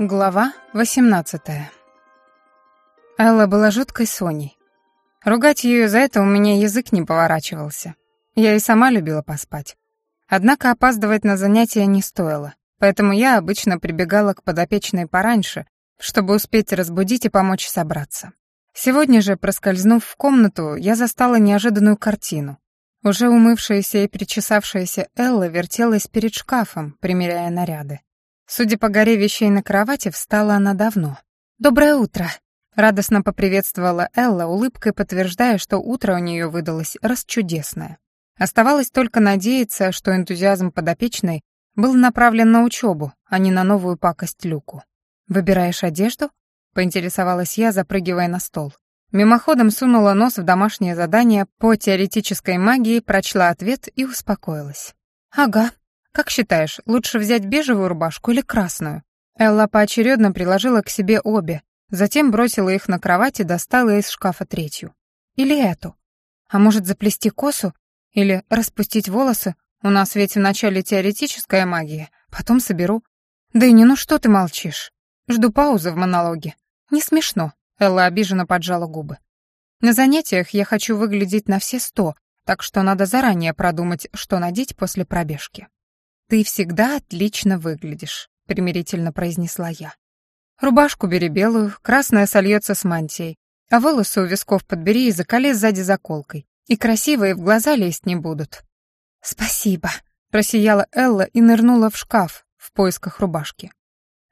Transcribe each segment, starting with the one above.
Глава 18 Элла была жуткой Соней. Ругать ее за это у меня язык не поворачивался. Я и сама любила поспать. Однако опаздывать на занятия не стоило, поэтому я обычно прибегала к подопечной пораньше, чтобы успеть разбудить и помочь собраться. Сегодня же, проскользнув в комнату, я застала неожиданную картину. Уже умывшаяся и причесавшаяся Элла вертелась перед шкафом, примеряя наряды. Судя по горе вещей на кровати, встала она давно. «Доброе утро!» Радостно поприветствовала Элла, улыбкой подтверждая, что утро у нее выдалось расчудесное. Оставалось только надеяться, что энтузиазм подопечной был направлен на учебу, а не на новую пакость Люку. «Выбираешь одежду?» — поинтересовалась я, запрыгивая на стол. Мимоходом сунула нос в домашнее задание по теоретической магии, прочла ответ и успокоилась. «Ага», «Как считаешь, лучше взять бежевую рубашку или красную?» Элла поочередно приложила к себе обе, затем бросила их на кровать и достала из шкафа третью. «Или эту? А может, заплести косу? Или распустить волосы? У нас ведь вначале теоретическая магия, потом соберу». «Дэнни, ну что ты молчишь? Жду паузы в монологе. Не смешно», — Элла обиженно поджала губы. «На занятиях я хочу выглядеть на все сто, так что надо заранее продумать, что надеть после пробежки». «Ты всегда отлично выглядишь», — примирительно произнесла я. «Рубашку бери белую, красная сольется с мантией, а волосы у висков подбери и закали сзади заколкой, и красивые в глаза лезть не будут». «Спасибо», — просияла Элла и нырнула в шкаф в поисках рубашки.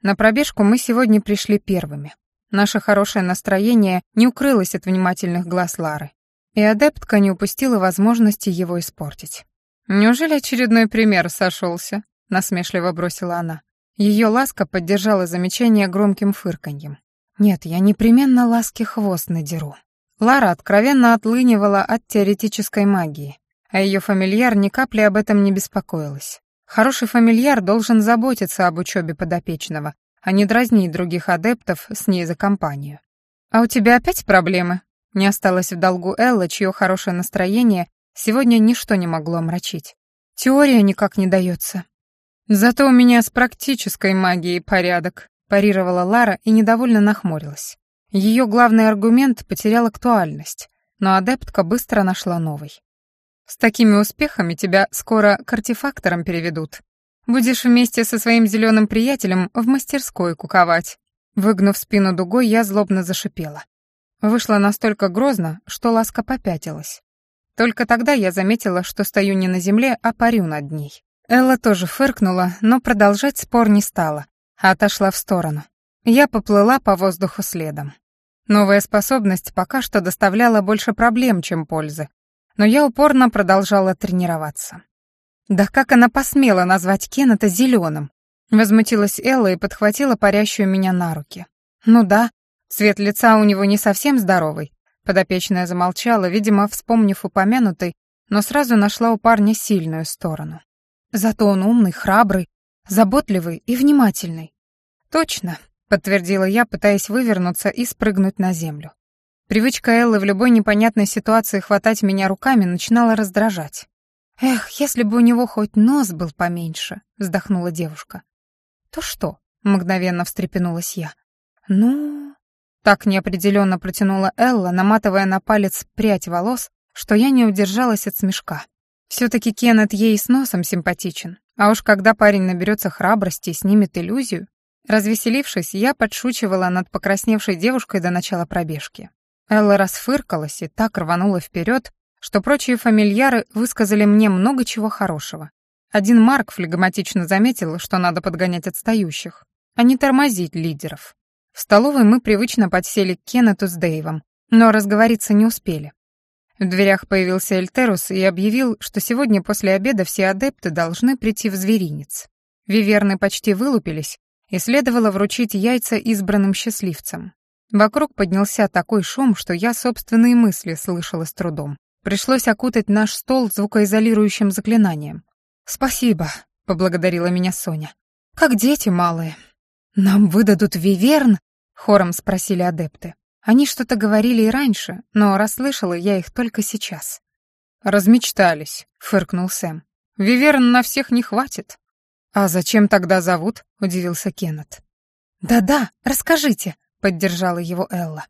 На пробежку мы сегодня пришли первыми. Наше хорошее настроение не укрылось от внимательных глаз Лары, и адептка не упустила возможности его испортить. «Неужели очередной пример сошелся?» — насмешливо бросила она. Ее ласка поддержала замечание громким фырканьем. «Нет, я непременно ласки хвост надеру». Лара откровенно отлынивала от теоретической магии, а ее фамильяр ни капли об этом не беспокоилась. Хороший фамильяр должен заботиться об учебе подопечного, а не дразнить других адептов с ней за компанию. «А у тебя опять проблемы?» Не осталось в долгу Элла, чье хорошее настроение Сегодня ничто не могло омрачить. Теория никак не дается. Зато у меня с практической магией порядок, парировала Лара и недовольно нахмурилась. Ее главный аргумент потерял актуальность, но адептка быстро нашла новый. С такими успехами тебя скоро к артефакторам переведут. Будешь вместе со своим зеленым приятелем в мастерской куковать. Выгнув спину дугой, я злобно зашипела. Вышло настолько грозно, что ласка попятилась. Только тогда я заметила, что стою не на земле, а парю над ней. Элла тоже фыркнула, но продолжать спор не стала, а отошла в сторону. Я поплыла по воздуху следом. Новая способность пока что доставляла больше проблем, чем пользы, но я упорно продолжала тренироваться. Да как она посмела назвать Кеннета зеленым? Возмутилась Элла и подхватила парящую меня на руки. Ну да, цвет лица у него не совсем здоровый, Подопечная замолчала, видимо, вспомнив упомянутый, но сразу нашла у парня сильную сторону. Зато он умный, храбрый, заботливый и внимательный. «Точно», — подтвердила я, пытаясь вывернуться и спрыгнуть на землю. Привычка Эллы в любой непонятной ситуации хватать меня руками начинала раздражать. «Эх, если бы у него хоть нос был поменьше», — вздохнула девушка. «То что?» — мгновенно встрепенулась я. «Ну...» Так неопределенно протянула Элла, наматывая на палец прядь волос, что я не удержалась от смешка. Все-таки Кеннет ей с носом симпатичен, а уж когда парень наберется храбрости и снимет иллюзию... Развеселившись, я подшучивала над покрасневшей девушкой до начала пробежки. Элла расфыркалась и так рванула вперед, что прочие фамильяры высказали мне много чего хорошего. Один Марк флегматично заметил, что надо подгонять отстающих, а не тормозить лидеров. В столовой мы привычно подсели к Кеннету с Дэйвом, но разговориться не успели. В дверях появился Эльтерус и объявил, что сегодня после обеда все адепты должны прийти в зверинец. Виверны почти вылупились, и следовало вручить яйца избранным счастливцам. Вокруг поднялся такой шум, что я собственные мысли слышала с трудом. Пришлось окутать наш стол звукоизолирующим заклинанием. «Спасибо», — поблагодарила меня Соня. «Как дети малые». «Нам выдадут виверн?» — хором спросили адепты. Они что-то говорили и раньше, но расслышала я их только сейчас. «Размечтались», — фыркнул Сэм. «Виверн на всех не хватит». «А зачем тогда зовут?» — удивился Кеннет. «Да-да, расскажите», — поддержала его Элла.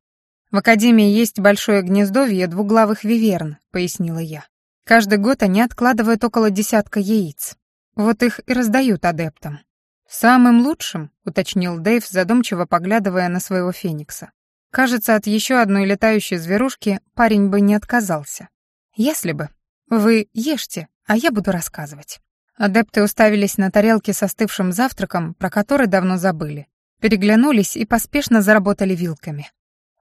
«В Академии есть большое гнездовье двуглавых виверн», — пояснила я. «Каждый год они откладывают около десятка яиц. Вот их и раздают адептам». «Самым лучшим», — уточнил Дэйв, задумчиво поглядывая на своего феникса. «Кажется, от еще одной летающей зверушки парень бы не отказался. Если бы. Вы ешьте, а я буду рассказывать». Адепты уставились на тарелки со остывшим завтраком, про который давно забыли. Переглянулись и поспешно заработали вилками.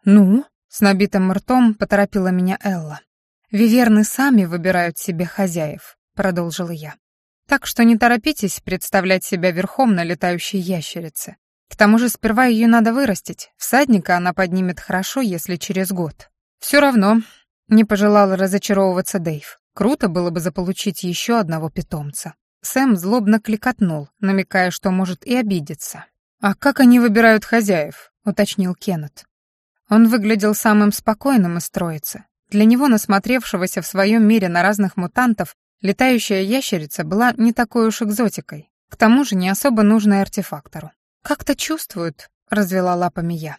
«Ну?» — с набитым ртом поторопила меня Элла. «Виверны сами выбирают себе хозяев», — продолжила я. «Так что не торопитесь представлять себя верхом на летающей ящерице. К тому же сперва ее надо вырастить. Всадника она поднимет хорошо, если через год. Все равно, не пожелал разочаровываться Дэйв. Круто было бы заполучить еще одного питомца. Сэм злобно кликотнул, намекая, что может и обидеться. «А как они выбирают хозяев?» — уточнил Кеннет. Он выглядел самым спокойным из троицы. Для него, насмотревшегося в своем мире на разных мутантов, летающая ящерица была не такой уж экзотикой, к тому же не особо нужной артефактору. «Как-то чувствуют», — развела лапами я.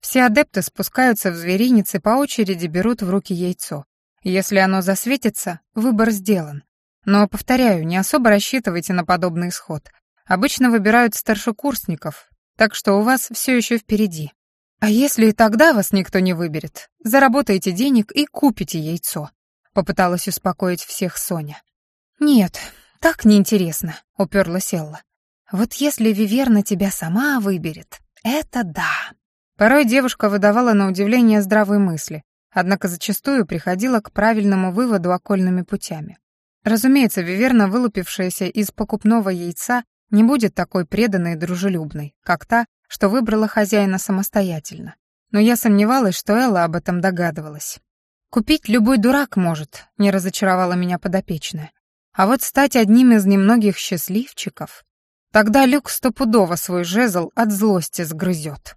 Все адепты спускаются в зверинец и по очереди берут в руки яйцо. Если оно засветится, выбор сделан. Но, повторяю, не особо рассчитывайте на подобный исход. Обычно выбирают старшекурсников, так что у вас все еще впереди. А если и тогда вас никто не выберет, заработаете денег и купите яйцо. Попыталась успокоить всех Соня. Нет, так неинтересно, уперлась Элла. Вот если Виверна тебя сама выберет, это да. Порой девушка выдавала на удивление здравые мысли, однако зачастую приходила к правильному выводу окольными путями. Разумеется, Виверна, вылупившаяся из покупного яйца, не будет такой преданной и дружелюбной, как та, что выбрала хозяина самостоятельно. Но я сомневалась, что Элла об этом догадывалась. «Купить любой дурак может», — не разочаровала меня подопечная. «А вот стать одним из немногих счастливчиков...» Тогда Люк стопудово свой жезл от злости сгрызет.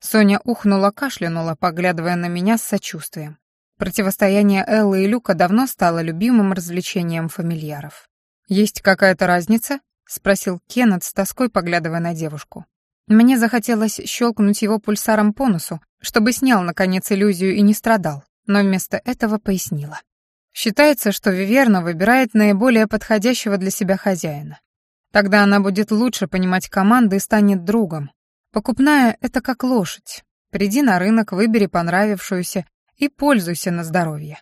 Соня ухнула, кашлянула, поглядывая на меня с сочувствием. Противостояние Эллы и Люка давно стало любимым развлечением фамильяров. «Есть какая-то разница?» — спросил Кеннет с тоской, поглядывая на девушку. Мне захотелось щелкнуть его пульсаром по носу, чтобы снял, наконец, иллюзию и не страдал, но вместо этого пояснила. Считается, что Виверна выбирает наиболее подходящего для себя хозяина. Тогда она будет лучше понимать команды и станет другом. Покупная — это как лошадь. Приди на рынок, выбери понравившуюся и пользуйся на здоровье.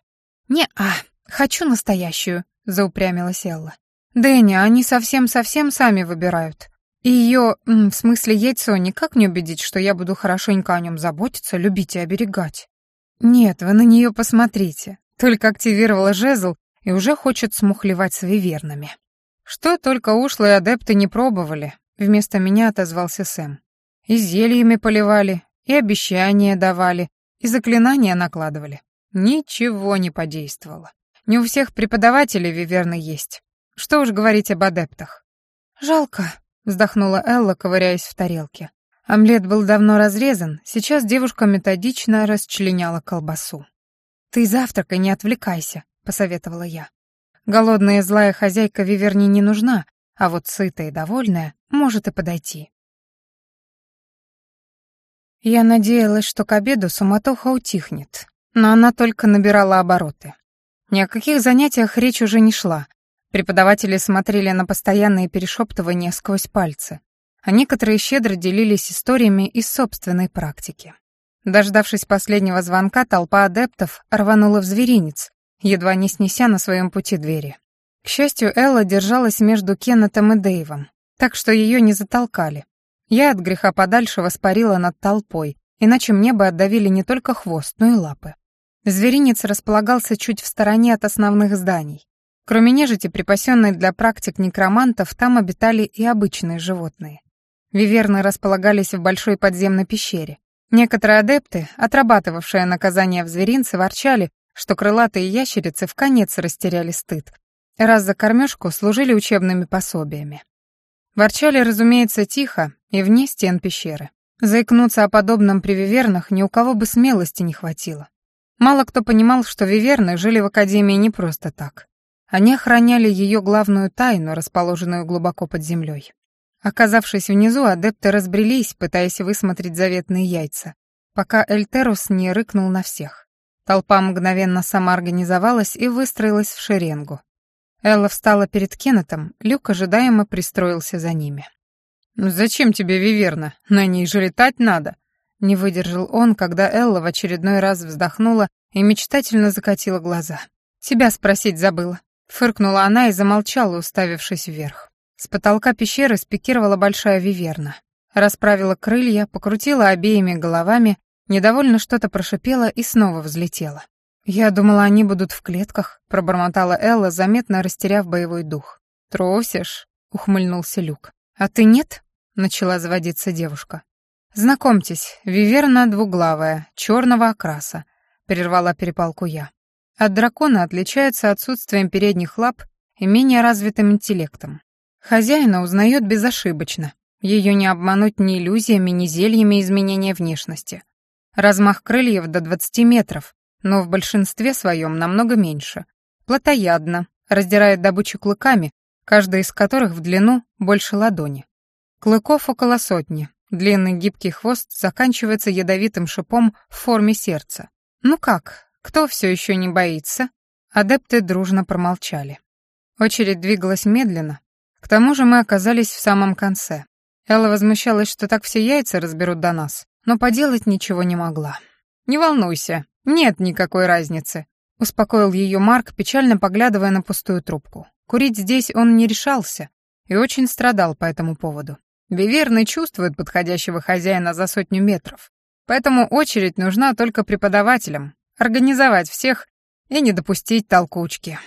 «Не-а, хочу настоящую», — заупрямилась Элла. «Дэнни, они совсем-совсем сами выбирают. И ее, в смысле яйцо, никак не убедить, что я буду хорошенько о нем заботиться, любить и оберегать. Нет, вы на нее посмотрите. Только активировала жезл и уже хочет смухлевать с вивернами. «Что только ушлые адепты не пробовали», — вместо меня отозвался Сэм. «И зельями поливали, и обещания давали, и заклинания накладывали. Ничего не подействовало. Не у всех преподавателей виверны есть. Что уж говорить об адептах». «Жалко», — вздохнула Элла, ковыряясь в тарелке. Омлет был давно разрезан, сейчас девушка методично расчленяла колбасу. «Ты завтракай, не отвлекайся», — посоветовала я. Голодная злая хозяйка Виверни не нужна, а вот сытая и довольная может и подойти. Я надеялась, что к обеду суматоха утихнет, но она только набирала обороты. Ни о каких занятиях речь уже не шла. Преподаватели смотрели на постоянные перешептывания сквозь пальцы, а некоторые щедро делились историями из собственной практики. Дождавшись последнего звонка, толпа адептов рванула в зверинец, едва не снеся на своем пути двери. К счастью, Элла держалась между Кеннетом и Дэйвом, так что ее не затолкали. Я от греха подальше воспарила над толпой, иначе мне бы отдавили не только хвост, но и лапы. Зверинец располагался чуть в стороне от основных зданий. Кроме нежити, припасенной для практик некромантов, там обитали и обычные животные. Виверны располагались в большой подземной пещере. Некоторые адепты, отрабатывавшие наказание в зверинце, ворчали, что крылатые ящерицы в конец растеряли стыд, раз за кормежку служили учебными пособиями. Ворчали, разумеется, тихо и вне стен пещеры. Заикнуться о подобном при вивернах ни у кого бы смелости не хватило. Мало кто понимал, что виверны жили в Академии не просто так. Они охраняли ее главную тайну, расположенную глубоко под землей. Оказавшись внизу, адепты разбрелись, пытаясь высмотреть заветные яйца, пока Эльтерус не рыкнул на всех. Толпа мгновенно самоорганизовалась и выстроилась в шеренгу. Элла встала перед Кеннетом, Люк ожидаемо пристроился за ними. «Ну «Зачем тебе Виверна? На ней же летать надо!» Не выдержал он, когда Элла в очередной раз вздохнула и мечтательно закатила глаза. «Тебя спросить забыла». Фыркнула она и замолчала, уставившись вверх. С потолка пещеры спикировала большая виверна. Расправила крылья, покрутила обеими головами, недовольно что-то прошипела и снова взлетела. «Я думала, они будут в клетках», — пробормотала Элла, заметно растеряв боевой дух. «Тросишь?» — ухмыльнулся Люк. «А ты нет?» — начала заводиться девушка. «Знакомьтесь, виверна двуглавая, черного окраса», — перервала перепалку я. От дракона отличается отсутствием передних лап и менее развитым интеллектом. Хозяина узнает безошибочно. Ее не обмануть ни иллюзиями, ни зельями изменения внешности. Размах крыльев до 20 метров, но в большинстве своем намного меньше. Плотоядно, раздирает добычу клыками, каждая из которых в длину больше ладони. Клыков около сотни, длинный гибкий хвост заканчивается ядовитым шипом в форме сердца. Ну как, кто все еще не боится? Адепты дружно промолчали. Очередь двигалась медленно. К тому же мы оказались в самом конце. Элла возмущалась, что так все яйца разберут до нас, но поделать ничего не могла. «Не волнуйся, нет никакой разницы», — успокоил ее Марк, печально поглядывая на пустую трубку. Курить здесь он не решался и очень страдал по этому поводу. Виверны чувствуют подходящего хозяина за сотню метров, поэтому очередь нужна только преподавателям, организовать всех и не допустить толкучки.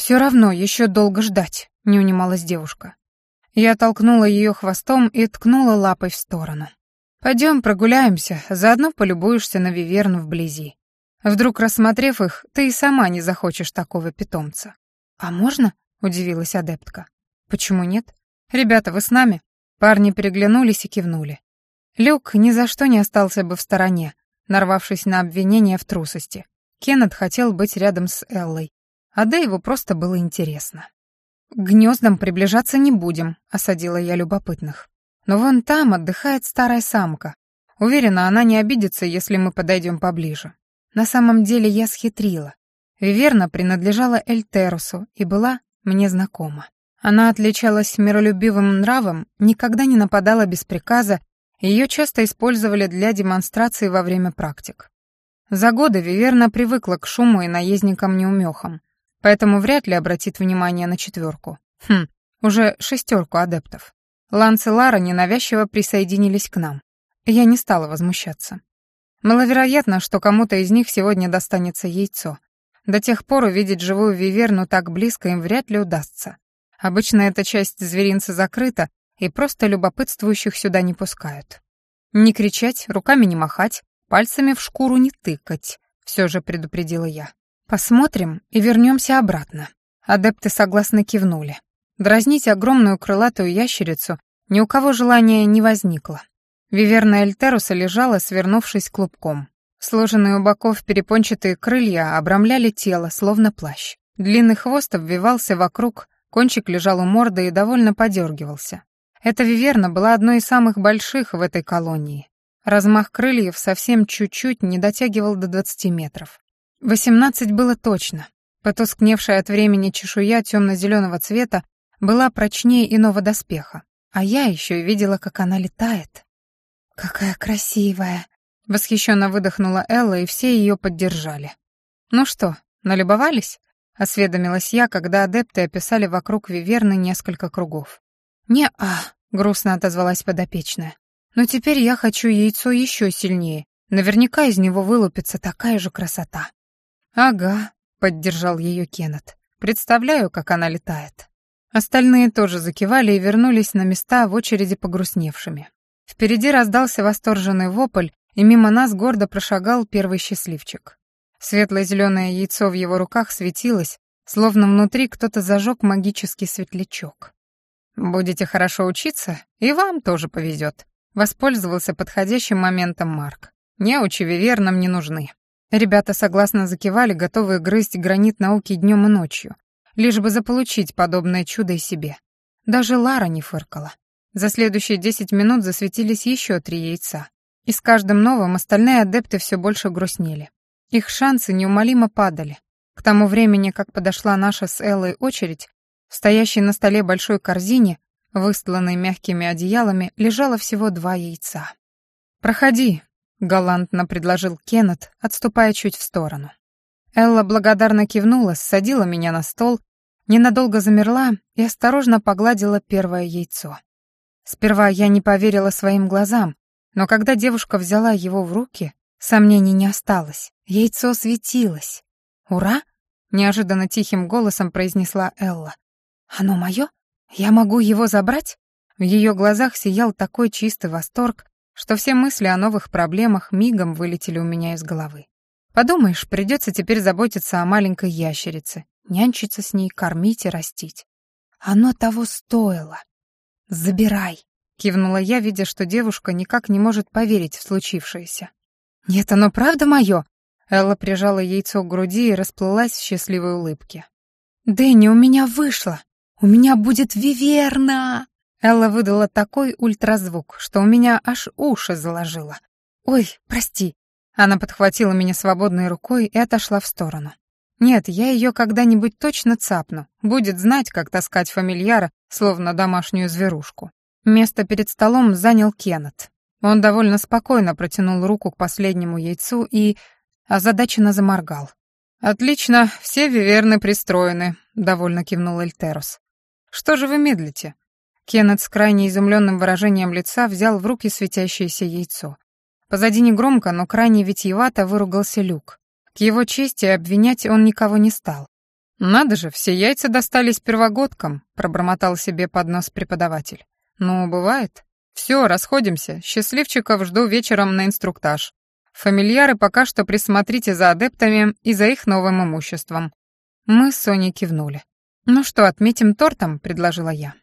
Все равно еще долго ждать, не унималась девушка. Я толкнула ее хвостом и ткнула лапой в сторону. Пойдем прогуляемся, заодно полюбуешься на виверну вблизи. Вдруг, рассмотрев их, ты и сама не захочешь такого питомца. А можно? удивилась адептка. Почему нет? Ребята, вы с нами? Парни переглянулись и кивнули. Люк ни за что не остался бы в стороне, нарвавшись на обвинение в трусости. Кеннет хотел быть рядом с Эллой, а Дэйву просто было интересно. «К гнездам приближаться не будем», — осадила я любопытных. «Но вон там отдыхает старая самка. Уверена, она не обидится, если мы подойдем поближе. На самом деле я схитрила. Виверна принадлежала Эльтерусу и была мне знакома. Она отличалась миролюбивым нравом, никогда не нападала без приказа ее часто использовали для демонстрации во время практик. За годы Виверна привыкла к шуму и наездникам-неумехам, поэтому вряд ли обратит внимание на четверку. Хм, уже шестерку адептов. Ланс и Лара ненавязчиво присоединились к нам. Я не стала возмущаться. Маловероятно, что кому-то из них сегодня достанется яйцо. До тех пор увидеть живую виверну так близко им вряд ли удастся. Обычно эта часть зверинца закрыта, и просто любопытствующих сюда не пускают. Не кричать, руками не махать, пальцами в шкуру не тыкать, все же предупредила я. Посмотрим и вернемся обратно. Адепты согласно кивнули. Дразнить огромную крылатую ящерицу ни у кого желания не возникло. Виверна Эльтеруса лежала, свернувшись клубком. Сложенные у боков перепончатые крылья обрамляли тело, словно плащ. Длинный хвост обвивался вокруг, кончик лежал у морды и довольно подергивался. Эта виверна была одной из самых больших в этой колонии. Размах крыльев совсем чуть-чуть не дотягивал до 20 метров. 18 было точно. Потускневшая от времени чешуя темно-зеленого цвета была прочнее иного доспеха. А я еще видела, как она летает. «Какая красивая!» — восхищенно выдохнула Элла, и все ее поддержали. «Ну что, налюбовались?» — осведомилась я, когда адепты описали вокруг Виверны несколько кругов. «Не-а», — грустно отозвалась подопечная. «Но теперь я хочу яйцо еще сильнее. Наверняка из него вылупится такая же красота». «Ага», — поддержал ее Кеннет. «Представляю, как она летает». Остальные тоже закивали и вернулись на места в очереди погрустневшими. Впереди раздался восторженный вопль, и мимо нас гордо прошагал первый счастливчик. Светло-зеленое яйцо в его руках светилось, словно внутри кто-то зажег магический светлячок. «Будете хорошо учиться, и вам тоже повезет», — воспользовался подходящим моментом Марк. «Неучи вивернам не нужны». Ребята согласно закивали, готовые грызть гранит науки днем и ночью, лишь бы заполучить подобное чудо и себе. Даже Лара не фыркала. За следующие десять минут засветились еще три яйца. И с каждым новым остальные адепты все больше грустнели. Их шансы неумолимо падали. К тому времени, как подошла наша с Эллой очередь, в стоящей на столе большой корзине, выстланной мягкими одеялами, лежало всего два яйца. «Проходи», — галантно предложил Кеннет, отступая чуть в сторону. Элла благодарно кивнула, садила меня на стол, ненадолго замерла и осторожно погладила первое яйцо. Сперва я не поверила своим глазам, но когда девушка взяла его в руки, сомнений не осталось. Яйцо светилось. «Ура!» — неожиданно тихим голосом произнесла Элла. «Оно мое? Я могу его забрать?» В ее глазах сиял такой чистый восторг, что все мысли о новых проблемах мигом вылетели у меня из головы. Подумаешь, придется теперь заботиться о маленькой ящерице, нянчиться с ней, кормить и растить. Оно того стоило. «Забирай», — кивнула я, видя, что девушка никак не может поверить в случившееся. «Нет, оно правда мое?» Элла прижала яйцо к груди и расплылась в счастливой улыбке. «Дэнни, у меня вышло! У меня будет виверна!» Элла выдала такой ультразвук, что у меня аж уши заложило. «Ой, прости!» Она подхватила меня свободной рукой и отошла в сторону. Нет, я ее когда-нибудь точно цапну. Будет знать, как таскать фамильяра, словно домашнюю зверушку. Место перед столом занял Кеннет. Он довольно спокойно протянул руку к последнему яйцу и озадаченно заморгал. «Отлично, все виверны пристроены», — довольно кивнул Эльтерус. «Что же вы медлите?» Кеннет с крайне изумленным выражением лица взял в руки светящееся яйцо. Позади негромко, но крайне витиевато выругался Люк. К его чести обвинять он никого не стал. «Надо же, все яйца достались первогодкам», — пробормотал себе под нос преподаватель. «Ну, бывает. Все, расходимся. Счастливчиков жду вечером на инструктаж. Фамильяры пока что присмотрите за адептами и за их новым имуществом». Мы с Соней кивнули. «Ну что, отметим тортом?» — предложила я.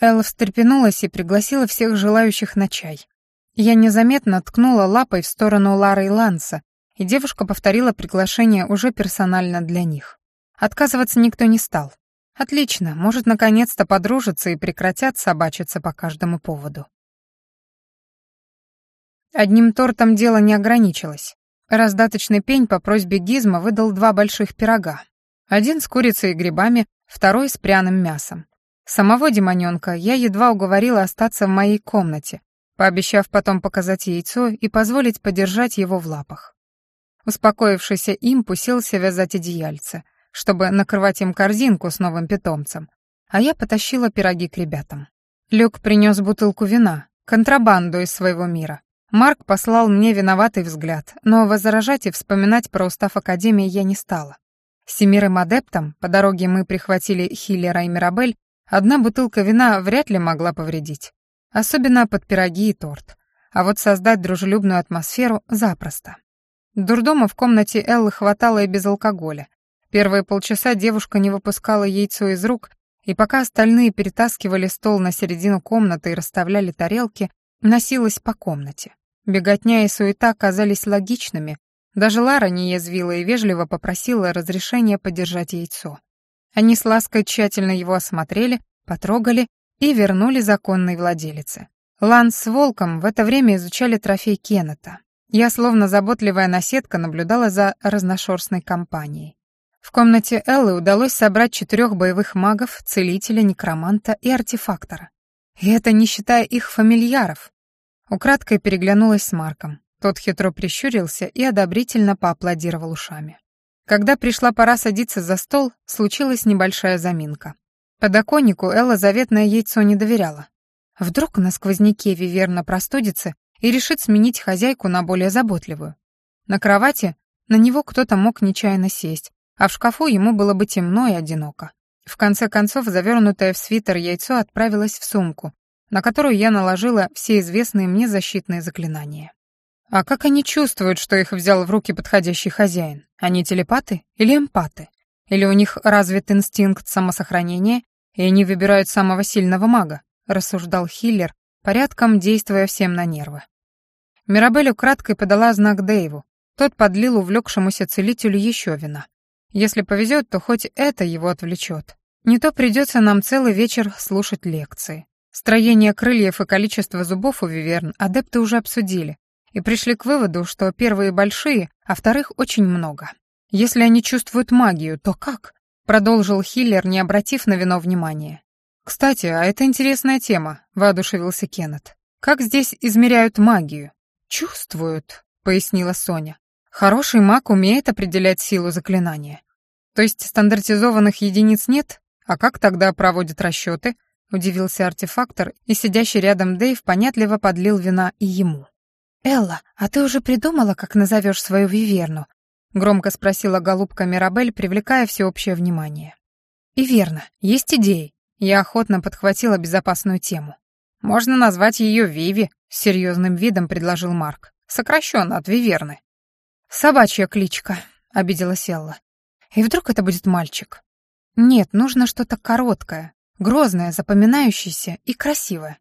Элла встрепенулась и пригласила всех желающих на чай. Я незаметно ткнула лапой в сторону Лары и Ланса, и девушка повторила приглашение уже персонально для них. Отказываться никто не стал. Отлично, может, наконец-то подружатся и прекратят собачиться по каждому поводу. Одним тортом дело не ограничилось. Раздаточный пень по просьбе Гизма выдал два больших пирога. Один с курицей и грибами, второй с пряным мясом. Самого демонёнка я едва уговорила остаться в моей комнате, пообещав потом показать яйцо и позволить подержать его в лапах. Успокоившийся им уселся вязать одеяльце, чтобы накрывать им корзинку с новым питомцем, а я потащила пироги к ребятам. Люк принес бутылку вина, контрабанду из своего мира. Марк послал мне виноватый взгляд, но возражать и вспоминать про устав Академии я не стала. Семирым адептам, по дороге мы прихватили Хиллера и Мирабель, одна бутылка вина вряд ли могла повредить. Особенно под пироги и торт. А вот создать дружелюбную атмосферу запросто. Дурдома в комнате Эллы хватало и без алкоголя. Первые полчаса девушка не выпускала яйцо из рук, и пока остальные перетаскивали стол на середину комнаты и расставляли тарелки, носилась по комнате. Беготня и суета казались логичными. Даже Лара не язвила и вежливо попросила разрешения подержать яйцо. Они с лаской тщательно его осмотрели, потрогали и вернули законной владелице. Ланс с Волком в это время изучали трофей Кеннета. Я, словно заботливая наседка, наблюдала за разношерстной компанией. В комнате Эллы удалось собрать четырех боевых магов, целителя, некроманта и артефактора. И это не считая их фамильяров. Украдкой переглянулась с Марком. Тот хитро прищурился и одобрительно поаплодировал ушами. Когда пришла пора садиться за стол, случилась небольшая заминка. Подоконнику Элла заветное яйцо не доверяла. Вдруг на сквозняке Виверна простудится и решит сменить хозяйку на более заботливую. На кровати на него кто-то мог нечаянно сесть, а в шкафу ему было бы темно и одиноко. В конце концов, завернутое в свитер яйцо отправилось в сумку, на которую я наложила все известные мне защитные заклинания. А как они чувствуют, что их взял в руки подходящий хозяин? Они телепаты или эмпаты? Или у них развит инстинкт самосохранения, и они выбирают самого сильного мага? Рассуждал Хиллер, порядком действуя всем на нервы. Мирабель украдкой подала знак Дэйву. Тот подлил увлекшемуся целителю еще вина. Если повезет, то хоть это его отвлечет. Не то придется нам целый вечер слушать лекции. Строение крыльев и количество зубов у виверн адепты уже обсудили и пришли к выводу, что первые большие, а вторых очень много. Если они чувствуют магию, то как? Продолжил Хиллер, не обратив на вино внимания. «Кстати, а это интересная тема», — воодушевился Кеннет. «Как здесь измеряют магию?» «Чувствуют», — пояснила Соня. «Хороший маг умеет определять силу заклинания. То есть стандартизованных единиц нет? А как тогда проводят расчеты?» — удивился артефактор, и сидящий рядом Дэйв понятливо подлил вина и ему. «Элла, а ты уже придумала, как назовешь свою виверну?» — громко спросила голубка Мирабель, привлекая всеобщее внимание. «И верно, есть идеи». Я охотно подхватила безопасную тему. «Можно назвать ее Виви», — с серьезным видом предложил Марк. «Сокращенно от Виверны». «Собачья кличка», — обиделась Элла. «И вдруг это будет мальчик?» «Нет, нужно что-то короткое, грозное, запоминающееся и красивое».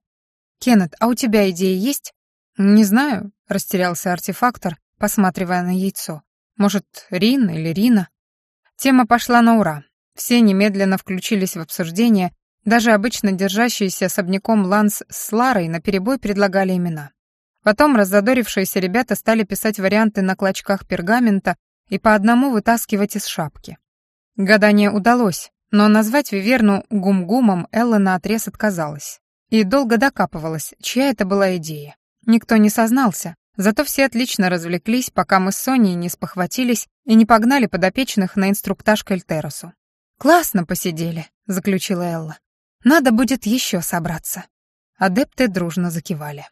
«Кеннет, а у тебя идеи есть?» «Не знаю», — растерялся артефактор, посматривая на яйцо. «Может, Рин или Рина?» Тема пошла на ура. Все немедленно включились в обсуждение, даже обычно держащиеся особняком Ланс с Ларой наперебой предлагали имена. Потом раззадорившиеся ребята стали писать варианты на клочках пергамента и по одному вытаскивать из шапки. Гадание удалось, но назвать Виверну гум-гумом Элла наотрез отказалась. И долго докапывалась, чья это была идея. Никто не сознался, зато все отлично развлеклись, пока мы с Соней не спохватились и не погнали подопечных на инструктаж к Эльтеросу. «Классно посидели», — заключила Элла. «Надо будет еще собраться». Адепты дружно закивали.